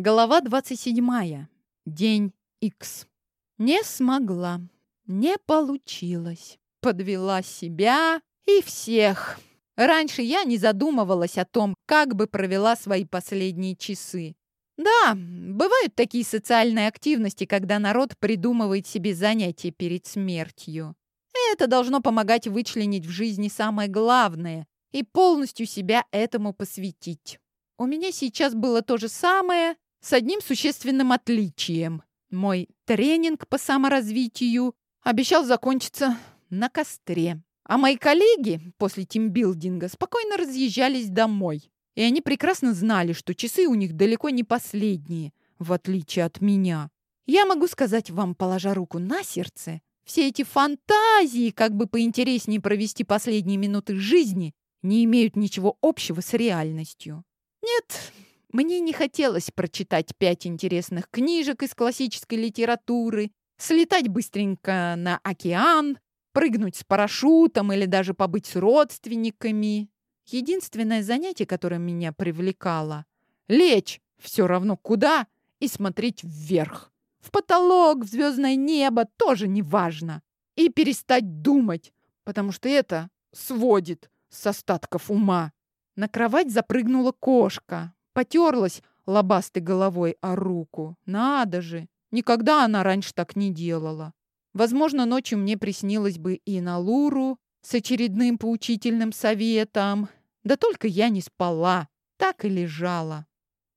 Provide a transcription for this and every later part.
Глава 27. День X. Не смогла. Не получилось. Подвела себя и всех. Раньше я не задумывалась о том, как бы провела свои последние часы. Да, бывают такие социальные активности, когда народ придумывает себе занятия перед смертью. Это должно помогать вычленить в жизни самое главное и полностью себя этому посвятить. У меня сейчас было то же самое, с одним существенным отличием. Мой тренинг по саморазвитию обещал закончиться на костре. А мои коллеги после тимбилдинга спокойно разъезжались домой. И они прекрасно знали, что часы у них далеко не последние, в отличие от меня. Я могу сказать вам, положа руку на сердце, все эти фантазии, как бы поинтереснее провести последние минуты жизни, не имеют ничего общего с реальностью. Нет, мне не хотелось прочитать пять интересных книжек из классической литературы, слетать быстренько на океан, прыгнуть с парашютом или даже побыть с родственниками. Единственное занятие, которое меня привлекало — лечь все равно куда и смотреть вверх. В потолок, в звездное небо тоже не важно. И перестать думать, потому что это сводит с остатков ума. На кровать запрыгнула кошка, потерлась лобастой головой о руку. Надо же! Никогда она раньше так не делала. Возможно, ночью мне приснилось бы и на Луру с очередным поучительным советом. Да только я не спала, так и лежала.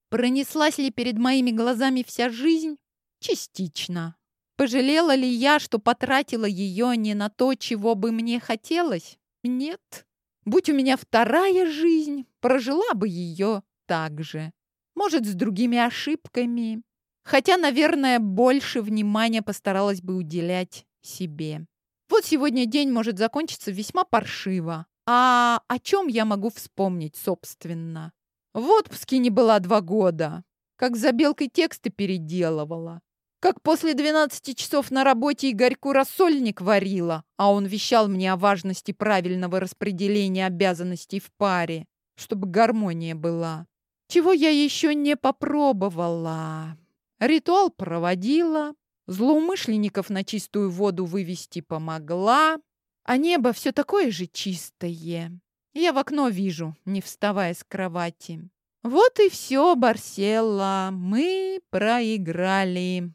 Пронеслась ли перед моими глазами вся жизнь? Частично. Пожалела ли я, что потратила ее не на то, чего бы мне хотелось? Нет. Будь у меня вторая жизнь, прожила бы ее так же. Может, с другими ошибками. Хотя, наверное, больше внимания постаралась бы уделять себе. Вот сегодня день может закончиться весьма паршиво. А о чем я могу вспомнить, собственно? В отпуске не была два года. Как за белкой тексты переделывала. Как после 12 часов на работе Игорьку рассольник варила, а он вещал мне о важности правильного распределения обязанностей в паре, чтобы гармония была. Чего я еще не попробовала? Ритуал проводила, злоумышленников на чистую воду вывести помогла, а небо все такое же чистое. Я в окно вижу, не вставая с кровати. Вот и все, Барселла, мы проиграли,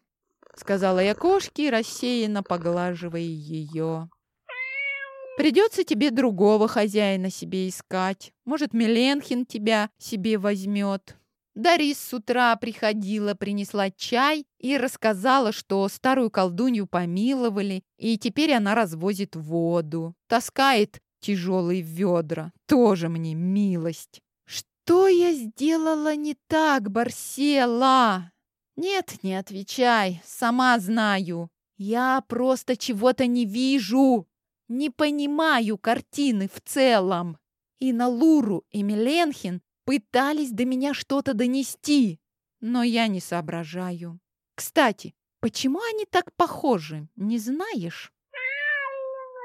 сказала я кошке, рассеянно поглаживая ее. Придется тебе другого хозяина себе искать. Может, Меленхин тебя себе возьмет. Дарис с утра приходила, принесла чай и рассказала, что старую колдунью помиловали, и теперь она развозит воду. Таскает тяжелые ведра. Тоже мне милость. Что я сделала не так, Барсела? Нет, не отвечай, сама знаю. Я просто чего-то не вижу. Не понимаю картины в целом. И на Луру и Миленхин пытались до меня что-то донести, но я не соображаю. Кстати, почему они так похожи, не знаешь?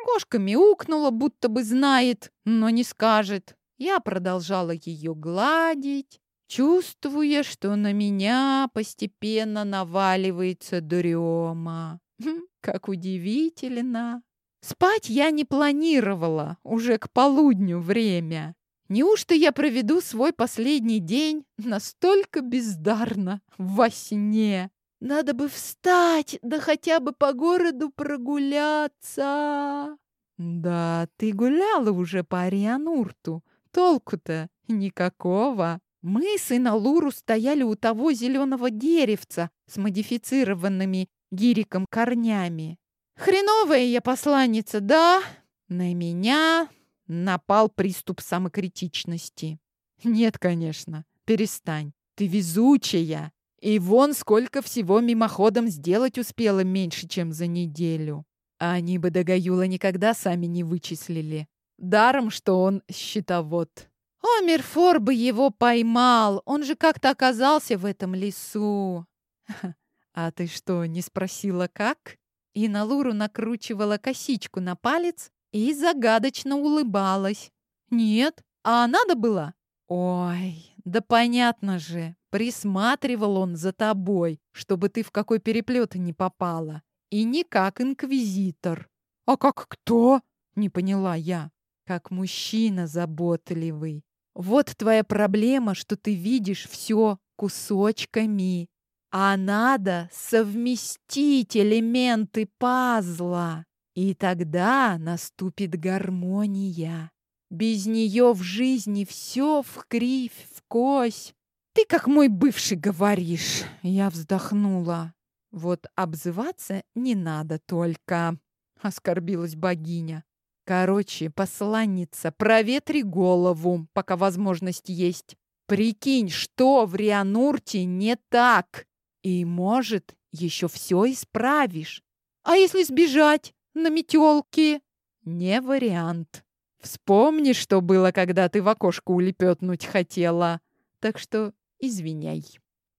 Кошка мяукнула, будто бы знает, но не скажет. Я продолжала ее гладить, чувствуя, что на меня постепенно наваливается дрема. Хм, как удивительно! Спать я не планировала, уже к полудню время. Неужто я проведу свой последний день настолько бездарно во сне? Надо бы встать, да хотя бы по городу прогуляться. Да, ты гуляла уже по Арианурту. Толку-то никакого. Мы с Иналуру стояли у того зеленого деревца с модифицированными гириком корнями. Хреновая я посланница, да? На меня напал приступ самокритичности. Нет, конечно, перестань. Ты везучая. И вон сколько всего мимоходом сделать успела меньше, чем за неделю. А они бы до Гаюла никогда сами не вычислили. Даром, что он счетовод. О, Мирфор бы его поймал. Он же как-то оказался в этом лесу. А ты что, не спросила, как? И на Луру накручивала косичку на палец и загадочно улыбалась. «Нет, а надо было?» «Ой, да понятно же, Присматривал он за тобой, чтобы ты в какой переплет не попала. И не как инквизитор. А как кто? Не поняла я. Как мужчина заботливый. Вот твоя проблема, что ты видишь все кусочками. А надо совместить элементы пазла. И тогда наступит гармония. Без нее в жизни все в кривь, в кось. Ты как мой бывший говоришь. Я вздохнула. Вот обзываться не надо только. Оскорбилась богиня. Короче, посланница, проветри голову, пока возможность есть. Прикинь, что в Рианурте не так. И, может, еще все исправишь. А если сбежать на метелке? Не вариант. Вспомни, что было, когда ты в окошко улепетнуть хотела. Так что извиняй.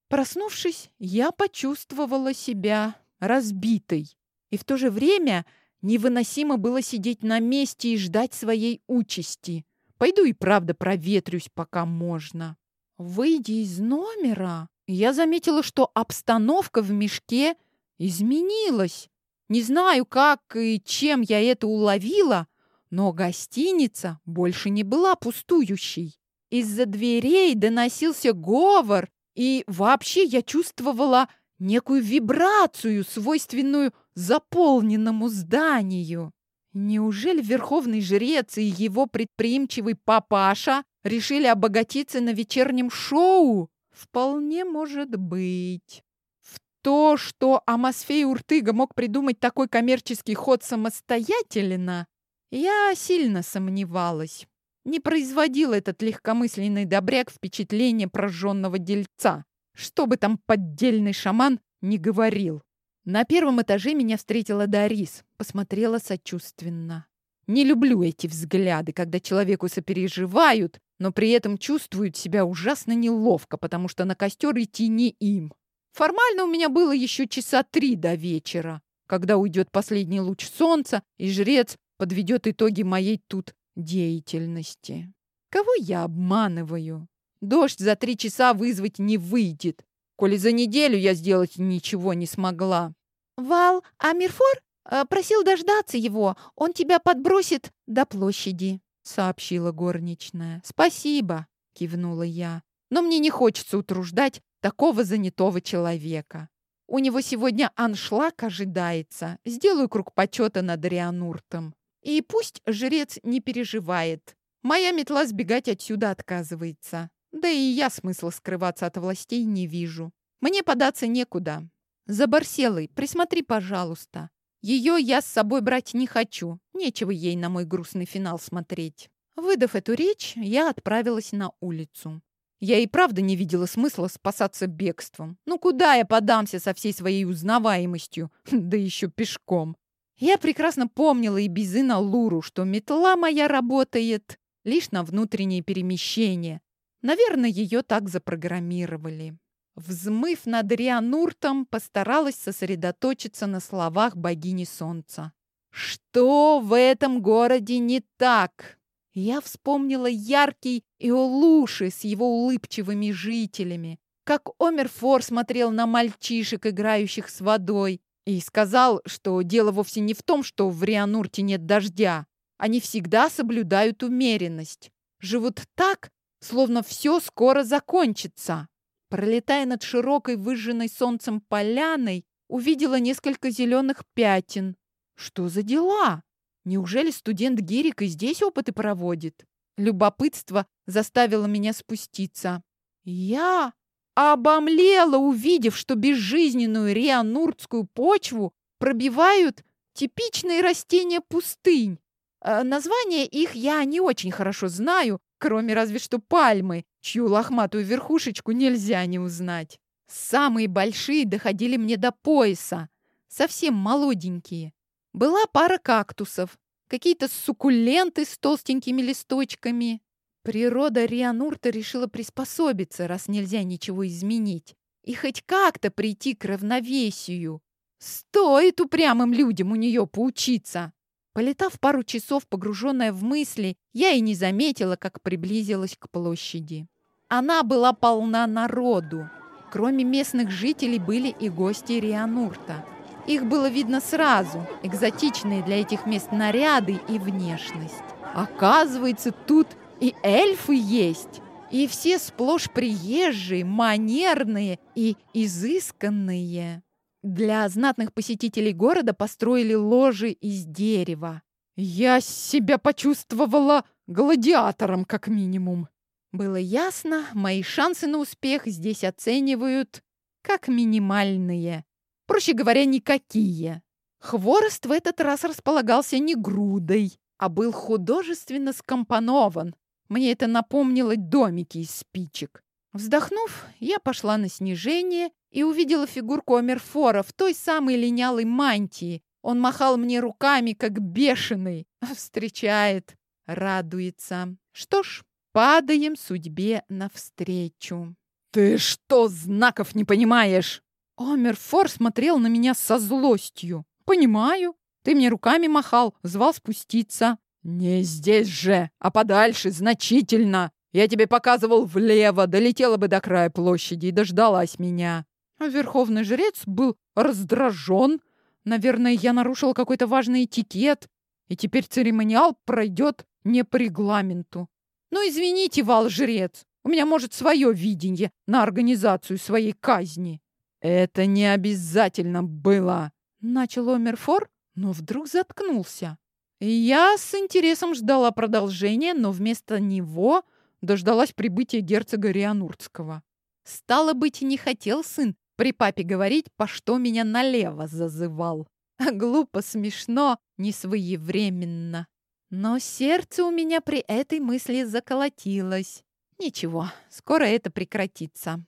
Проснувшись, я почувствовала себя разбитой. И в то же время невыносимо было сидеть на месте и ждать своей участи. Пойду и правда проветрюсь, пока можно. Выйдя из номера, я заметила, что обстановка в мешке изменилась. Не знаю, как и чем я это уловила, но гостиница больше не была пустующей. Из-за дверей доносился говор, и вообще я чувствовала некую вибрацию, свойственную заполненному зданию. Неужели верховный жрец и его предприимчивый папаша решили обогатиться на вечернем шоу? Вполне может быть. В то, что Амосфей Уртыга мог придумать такой коммерческий ход самостоятельно, я сильно сомневалась. Не производил этот легкомысленный добряк впечатление прожженного дельца. Что бы там поддельный шаман не говорил. На первом этаже меня встретила Дарис, посмотрела сочувственно. Не люблю эти взгляды, когда человеку сопереживают, но при этом чувствуют себя ужасно неловко, потому что на костер идти не им. Формально у меня было еще часа три до вечера, когда уйдет последний луч солнца, и жрец подведет итоги моей тут деятельности. Кого я обманываю? Дождь за три часа вызвать не выйдет, коли за неделю я сделать ничего не смогла. Вал, а Мирфор э, просил дождаться его, он тебя подбросит до площади, сообщила горничная. Спасибо, кивнула я. Но мне не хочется утруждать такого занятого человека. У него сегодня аншлаг ожидается. Сделаю круг почета над Риануртом. И пусть жрец не переживает. Моя метла сбегать отсюда отказывается. Да и я смысла скрываться от властей не вижу. Мне податься некуда. За Барселой присмотри, пожалуйста. Ее я с собой брать не хочу. Нечего ей на мой грустный финал смотреть. Выдав эту речь, я отправилась на улицу. Я и правда не видела смысла спасаться бегством. Ну куда я подамся со всей своей узнаваемостью? Да еще пешком. Я прекрасно помнила и без Луру, что метла моя работает лишь на внутреннее перемещение. Наверное, ее так запрограммировали. Взмыв над Риануртом, постаралась сосредоточиться на словах богини солнца. Что в этом городе не так? Я вспомнила яркий Иолуши с его улыбчивыми жителями, как Омерфор смотрел на мальчишек, играющих с водой, и сказал, что дело вовсе не в том, что в Рианурте нет дождя. Они всегда соблюдают умеренность. Живут так, словно все скоро закончится. Пролетая над широкой, выжженной солнцем поляной, увидела несколько зеленых пятен. Что за дела? Неужели студент Гирик и здесь опыты проводит? Любопытство заставило меня спуститься. Я обомлела, увидев, что безжизненную риануртскую почву пробивают типичные растения пустынь. Э, названия их я не очень хорошо знаю, кроме разве что пальмы, чью лохматую верхушечку нельзя не узнать. Самые большие доходили мне до пояса, совсем молоденькие. Была пара кактусов, какие-то суккуленты с толстенькими листочками, Природа Рианурта решила приспособиться, раз нельзя ничего изменить, и хоть как-то прийти к равновесию. Стоит упрямым людям у нее поучиться. Полетав пару часов, погруженная в мысли, я и не заметила, как приблизилась к площади. Она была полна народу. Кроме местных жителей были и гости Рианурта. Их было видно сразу, экзотичные для этих мест наряды и внешность. Оказывается, тут и эльфы есть. И все сплошь приезжие, манерные и изысканные. Для знатных посетителей города построили ложи из дерева. Я себя почувствовала гладиатором, как минимум. Было ясно, мои шансы на успех здесь оценивают как минимальные. Проще говоря, никакие. Хворост в этот раз располагался не грудой, а был художественно скомпонован. Мне это напомнило домики из спичек. Вздохнув, я пошла на снижение и увидела фигурку Амерфора в той самой линялой мантии. Он махал мне руками, как бешеный. Встречает, радуется. Что ж, падаем судьбе навстречу. «Ты что, знаков не понимаешь?» Омерфор смотрел на меня со злостью. «Понимаю. Ты мне руками махал, звал спуститься». «Не здесь же, а подальше, значительно. Я тебе показывал влево, долетела бы до края площади и дождалась меня». Верховный жрец был раздражен. Наверное, я нарушил какой-то важный этикет, и теперь церемониал пройдет не по регламенту. Ну, извините, вал-жрец, у меня, может, свое видение на организацию своей казни. Это не обязательно было, начал Омерфор, но вдруг заткнулся. Я с интересом ждала продолжения, но вместо него дождалась прибытия герцога Риануртского. Стало быть, не хотел сын при папе говорить, по что меня налево зазывал. Глупо, смешно, несвоевременно. Но сердце у меня при этой мысли заколотилось. Ничего, скоро это прекратится.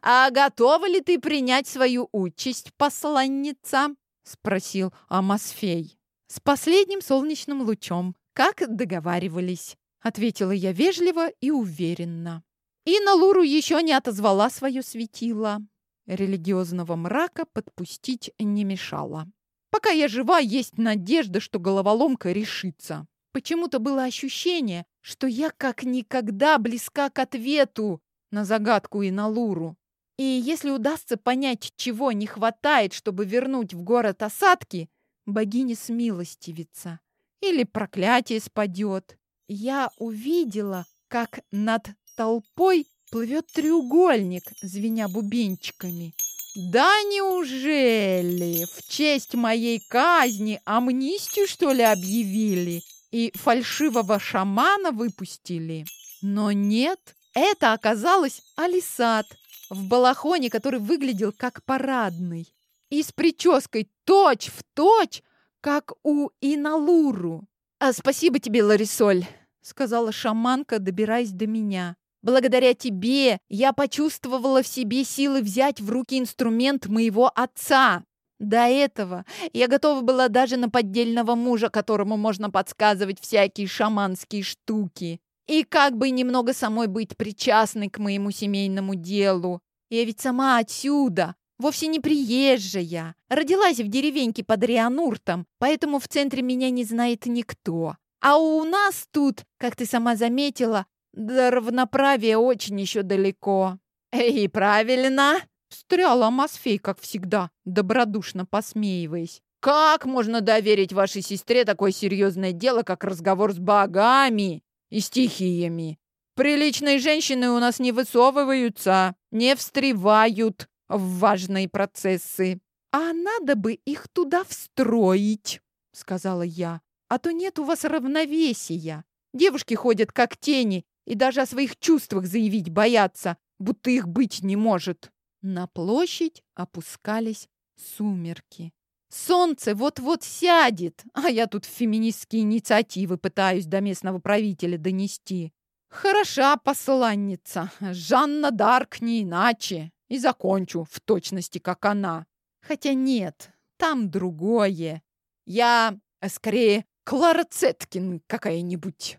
«А готова ли ты принять свою участь, посланница?» — спросил Амосфей. «С последним солнечным лучом, как договаривались», — ответила я вежливо и уверенно. И на Луру еще не отозвала свое светило. Религиозного мрака подпустить не мешало. Пока я жива, есть надежда, что головоломка решится. Почему-то было ощущение, что я как никогда близка к ответу на загадку и на Луру. И если удастся понять, чего не хватает, чтобы вернуть в город осадки, богиня смилостивится. Или проклятие спадет. Я увидела, как над толпой плывет треугольник, звеня бубенчиками. Да неужели в честь моей казни амнистию, что ли, объявили? И фальшивого шамана выпустили? Но нет, это оказалось Алисат в балахоне, который выглядел как парадный. И с прической точь в точь, как у Иналуру. «А спасибо тебе, Ларисоль», — сказала шаманка, добираясь до меня. Благодаря тебе я почувствовала в себе силы взять в руки инструмент моего отца. До этого я готова была даже на поддельного мужа, которому можно подсказывать всякие шаманские штуки. И как бы немного самой быть причастной к моему семейному делу. Я ведь сама отсюда, вовсе не приезжая. Родилась в деревеньке под Риануртом, поэтому в центре меня не знает никто. А у нас тут, как ты сама заметила, до равноправия очень еще далеко. И правильно, встряла Масфей, как всегда, добродушно посмеиваясь. Как можно доверить вашей сестре такое серьезное дело, как разговор с богами и стихиями? Приличные женщины у нас не высовываются, не встревают в важные процессы. А надо бы их туда встроить, сказала я. А то нет у вас равновесия. Девушки ходят как тени и даже о своих чувствах заявить боятся, будто их быть не может. На площадь опускались сумерки. Солнце вот-вот сядет, а я тут феминистские инициативы пытаюсь до местного правителя донести. Хороша посланница, Жанна Дарк не иначе. И закончу в точности, как она. Хотя нет, там другое. Я, э, скорее, Клара Цеткин какая-нибудь.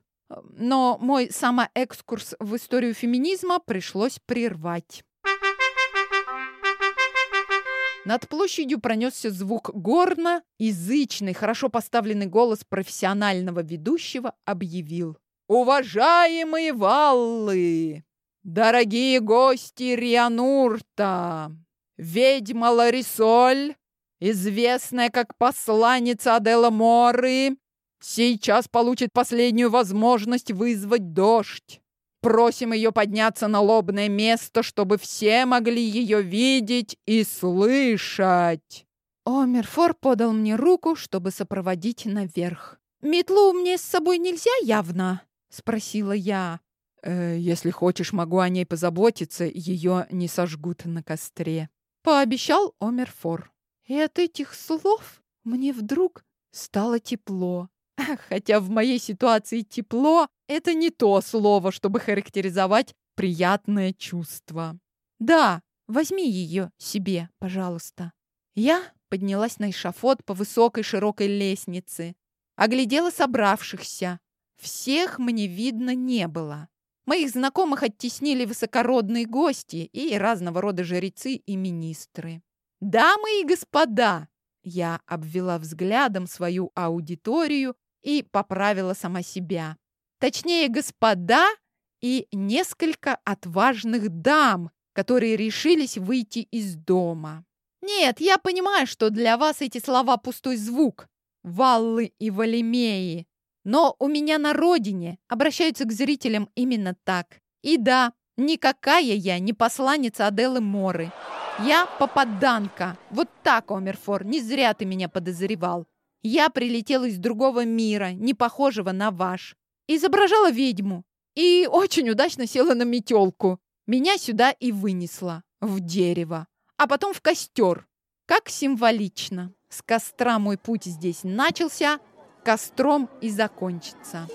Но мой самоэкскурс в историю феминизма пришлось прервать. Над площадью пронесся звук горна, язычный, хорошо поставленный голос профессионального ведущего объявил. «Уважаемые валлы! Дорогие гости Рианурта, ведьма Ларисоль, известная как посланница Адела Моры, сейчас получит последнюю возможность вызвать дождь. Просим ее подняться на лобное место, чтобы все могли ее видеть и слышать. Омерфор подал мне руку, чтобы сопроводить наверх. «Метлу мне с собой нельзя явно?» — спросила я. Э, «Если хочешь, могу о ней позаботиться, ее не сожгут на костре», — пообещал Омерфор. И от этих слов мне вдруг стало тепло. Хотя в моей ситуации тепло — это не то слово, чтобы характеризовать приятное чувство. «Да, возьми ее себе, пожалуйста». Я поднялась на эшафот по высокой широкой лестнице, оглядела собравшихся. Всех мне видно не было. Моих знакомых оттеснили высокородные гости и разного рода жрецы и министры. «Дамы и господа!» Я обвела взглядом свою аудиторию и поправила сама себя. Точнее, господа и несколько отважных дам, которые решились выйти из дома. Нет, я понимаю, что для вас эти слова пустой звук. Валлы и Валимеи. Но у меня на родине обращаются к зрителям именно так. И да, никакая я не посланница Аделы Моры. Я попаданка. Вот так, Омерфор, не зря ты меня подозревал. Я прилетела из другого мира, не похожего на ваш. Изображала ведьму. И очень удачно села на метелку. Меня сюда и вынесла. В дерево. А потом в костер. Как символично. С костра мой путь здесь начался, костром и закончится.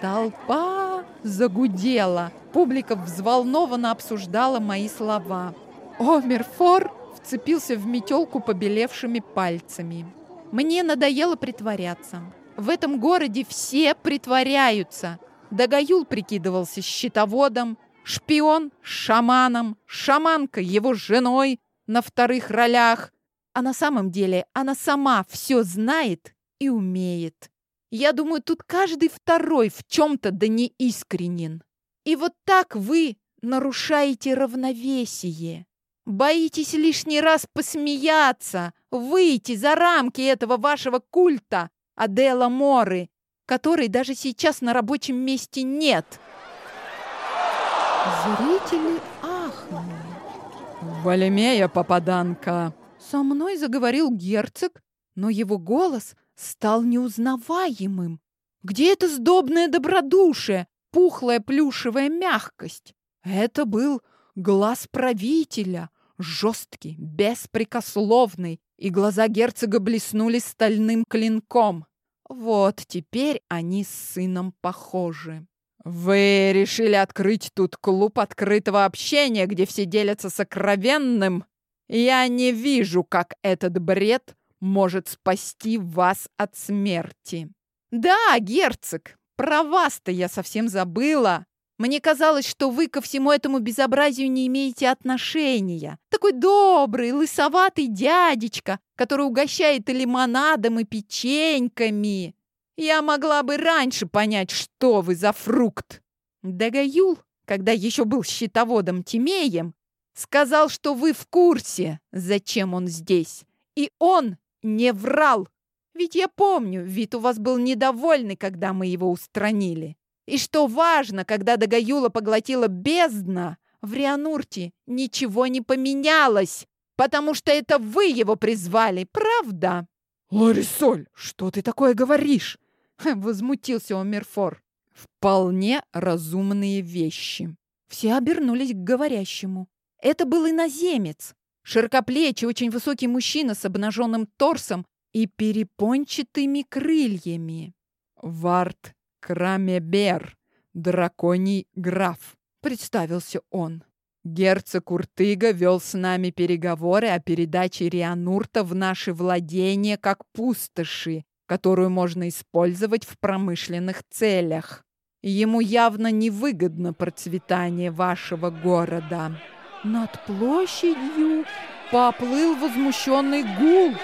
Толпа загудела. Публика взволнованно обсуждала мои слова. Омерфор вцепился в метелку побелевшими пальцами. Мне надоело притворяться. В этом городе все притворяются. Дагаюл прикидывался щитоводом, шпион – шаманом, шаманка – его женой на вторых ролях. А на самом деле она сама все знает и умеет. Я думаю, тут каждый второй в чем-то да не искренен. И вот так вы нарушаете равновесие. Боитесь лишний раз посмеяться, выйти за рамки этого вашего культа Адела Моры, который даже сейчас на рабочем месте нет. Зрители ахнули. «Валемея, попаданка!» Со мной заговорил герцог, но его голос стал неузнаваемым. Где это сдобное добродушие, пухлая плюшевая мягкость? Это был глаз правителя, жесткий, беспрекословный, и глаза герцога блеснули стальным клинком. Вот теперь они с сыном похожи. «Вы решили открыть тут клуб открытого общения, где все делятся сокровенным? Я не вижу, как этот бред может спасти вас от смерти. Да, герцог, про вас-то я совсем забыла. Мне казалось, что вы ко всему этому безобразию не имеете отношения. Такой добрый, лысоватый дядечка, который угощает и лимонадом, и печеньками. Я могла бы раньше понять, что вы за фрукт. Дагаюл, когда еще был щитоводом Тимеем, сказал, что вы в курсе, зачем он здесь. И он не врал. Ведь я помню, вид у вас был недовольный, когда мы его устранили. И что важно, когда Дагаюла поглотила бездна, в Рианурте ничего не поменялось, потому что это вы его призвали, правда? «Ларисоль, что ты такое говоришь?» Возмутился Омерфор. «Вполне разумные вещи». Все обернулись к говорящему. Это был иноземец, Широкоплечий, очень высокий мужчина с обнаженным торсом и перепончатыми крыльями. «Вард Крамебер, драконий граф», — представился он. «Герцог Уртыга вел с нами переговоры о передаче Рианурта в наши владения как пустоши, которую можно использовать в промышленных целях. Ему явно невыгодно процветание вашего города». Над площадью поплыл возмущенный гул.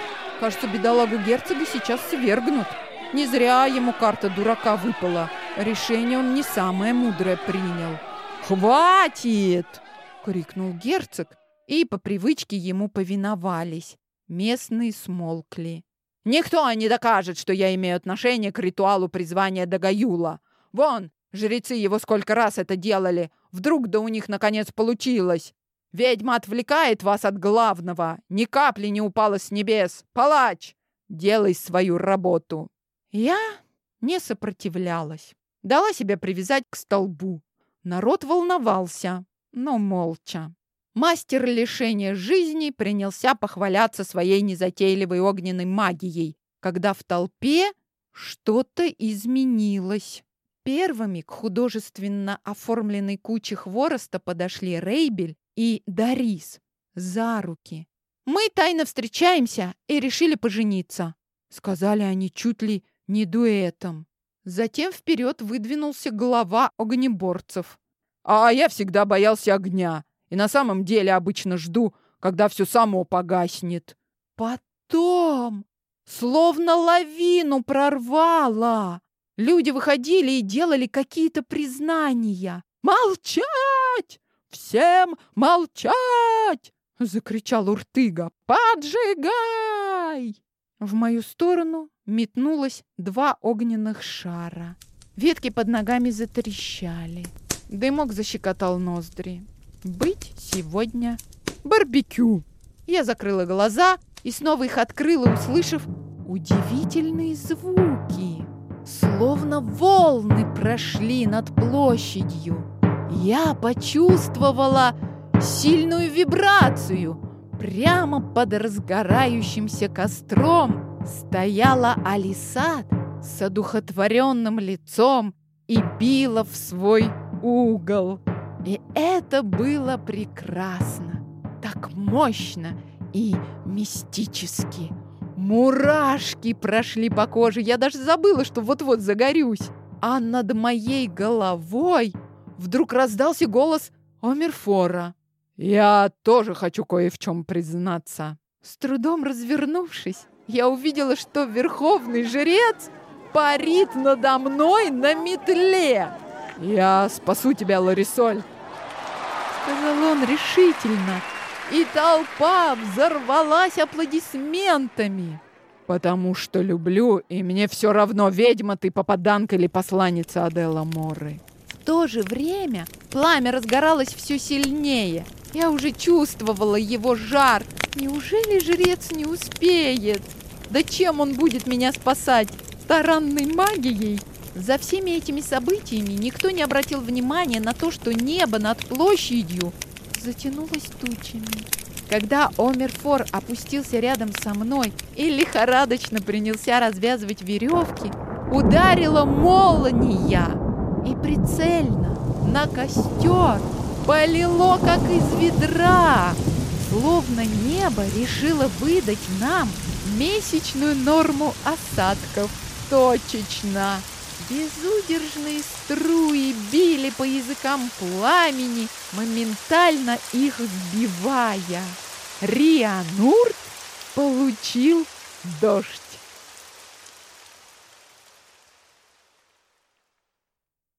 Кажется, бедолагу герцога сейчас свергнут. Не зря ему карта дурака выпала. Решение он не самое мудрое принял. «Хватит!» — крикнул герцог, и по привычке ему повиновались. Местные смолкли. «Никто не докажет, что я имею отношение к ритуалу призвания Дагаюла. Вон, жрецы его сколько раз это делали. Вдруг да у них наконец получилось. Ведьма отвлекает вас от главного. Ни капли не упала с небес. Палач, делай свою работу». Я не сопротивлялась. Дала себя привязать к столбу. Народ волновался, но молча. Мастер лишения жизни принялся похваляться своей незатейливой огненной магией, когда в толпе что-то изменилось. Первыми к художественно оформленной куче хвороста подошли Рейбель и Дарис за руки. «Мы тайно встречаемся и решили пожениться», — сказали они чуть ли не дуэтом. Затем вперед выдвинулся глава огнеборцев. «А я всегда боялся огня», и на самом деле обычно жду, когда все само погаснет. Потом, словно лавину прорвало, люди выходили и делали какие-то признания. «Молчать! Всем молчать!» — закричал Уртыга. «Поджигай!» В мою сторону метнулось два огненных шара. Ветки под ногами затрещали. Дымок защекотал ноздри быть сегодня барбекю. Я закрыла глаза и снова их открыла, услышав удивительные звуки. Словно волны прошли над площадью. Я почувствовала сильную вибрацию. Прямо под разгорающимся костром стояла Алисат с одухотворенным лицом и била в свой угол. И это было прекрасно, так мощно и мистически. Мурашки прошли по коже. Я даже забыла, что вот-вот загорюсь. А над моей головой вдруг раздался голос Омерфора. «Я тоже хочу кое в чем признаться». С трудом развернувшись, я увидела, что верховный жрец парит надо мной на метле. «Я спасу тебя, Ларисоль!» сказал он решительно, и толпа взорвалась аплодисментами. «Потому что люблю, и мне все равно, ведьма ты, попаданка или посланница Адела Моры». В то же время пламя разгоралось все сильнее. Я уже чувствовала его жар. Неужели жрец не успеет? Да чем он будет меня спасать? Таранной магией? За всеми этими событиями никто не обратил внимания на то, что небо над площадью затянулось тучами. Когда Омерфор опустился рядом со мной и лихорадочно принялся развязывать веревки, ударила молния и прицельно на костер полило, как из ведра, словно небо решило выдать нам месячную норму осадков точечно. Безудержные струи били по языкам пламени, моментально их сбивая. Рианурт получил дождь.